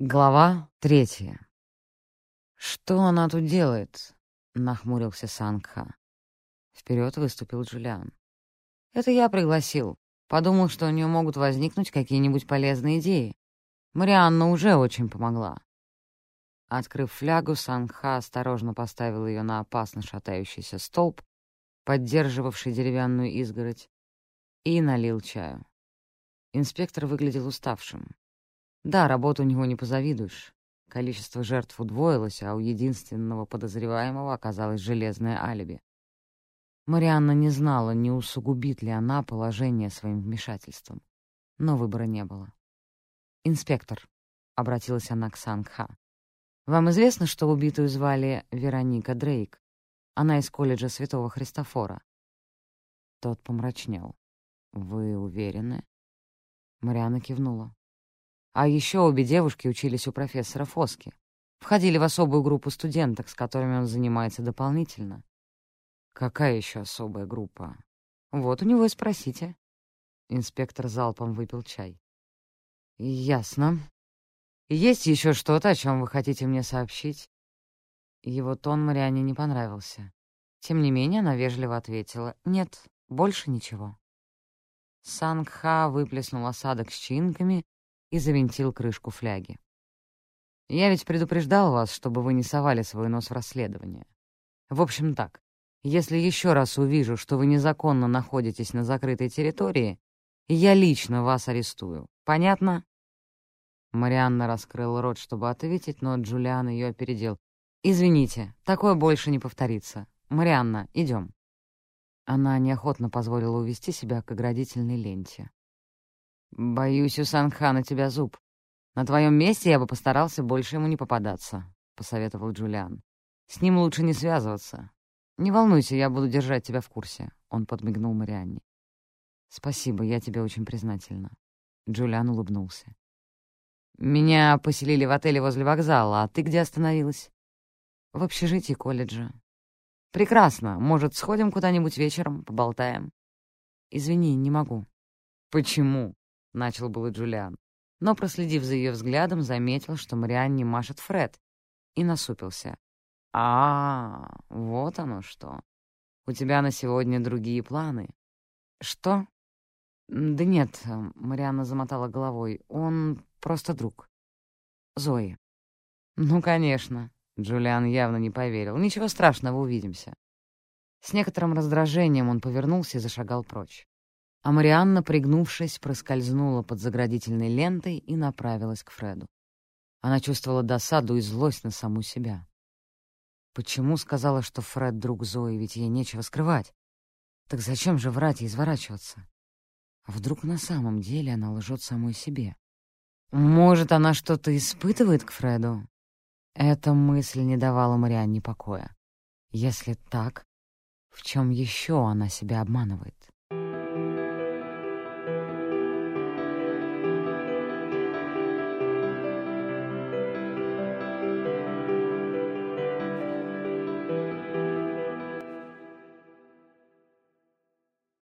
Глава третья. «Что она тут делает?» — нахмурился Сангха. Вперед выступил Джулиан. «Это я пригласил. Подумал, что у нее могут возникнуть какие-нибудь полезные идеи. Марианна уже очень помогла». Открыв флягу, Сангха осторожно поставил ее на опасно шатающийся столб, поддерживавший деревянную изгородь, и налил чаю. Инспектор выглядел уставшим. Да, работу у него не позавидуешь. Количество жертв удвоилось, а у единственного подозреваемого оказалось железное алиби. Марианна не знала, не усугубит ли она положение своим вмешательством. Но выбора не было. «Инспектор», — обратилась она к Сангха, — «вам известно, что убитую звали Вероника Дрейк? Она из колледжа Святого Христофора». Тот помрачнел. «Вы уверены?» Марианна кивнула. А еще обе девушки учились у профессора Фоски. Входили в особую группу студенток, с которыми он занимается дополнительно. Какая еще особая группа? Вот у него и спросите. Инспектор залпом выпил чай. Ясно. Есть еще что-то, о чем вы хотите мне сообщить? Его тон Мариане не понравился. Тем не менее, она вежливо ответила. Нет, больше ничего. Сангха выплеснул осадок с чинками и завинтил крышку фляги. «Я ведь предупреждал вас, чтобы вы не совали свой нос в расследование. В общем так, если еще раз увижу, что вы незаконно находитесь на закрытой территории, я лично вас арестую. Понятно?» Марианна раскрыла рот, чтобы ответить, но Джулиан ее опередил. «Извините, такое больше не повторится. Марианна, идем». Она неохотно позволила увести себя к оградительной ленте. «Боюсь, у Санха на тебя зуб. На твоем месте я бы постарался больше ему не попадаться», — посоветовал Джулиан. «С ним лучше не связываться. Не волнуйся, я буду держать тебя в курсе», — он подмигнул Марианне. «Спасибо, я тебе очень признательна». Джулиан улыбнулся. «Меня поселили в отеле возле вокзала, а ты где остановилась?» «В общежитии колледжа». «Прекрасно. Может, сходим куда-нибудь вечером, поболтаем?» «Извини, не могу». «Почему?» — начал было Джулиан, но, проследив за ее взглядом, заметил, что Марианне машет Фред, и насупился. «А, вот оно что. У тебя на сегодня другие планы». «Что?» «Да нет», — Марианна замотала головой, — «он просто друг». «Зои». «Ну, конечно». Джулиан явно не поверил. «Ничего страшного, увидимся». С некоторым раздражением он повернулся и зашагал прочь а Марианна, пригнувшись, проскользнула под заградительной лентой и направилась к Фреду. Она чувствовала досаду и злость на саму себя. Почему сказала, что Фред — друг Зои, ведь ей нечего скрывать? Так зачем же врать и изворачиваться? А вдруг на самом деле она лжет самой себе? Может, она что-то испытывает к Фреду? Эта мысль не давала Марианне покоя. Если так, в чем еще она себя обманывает?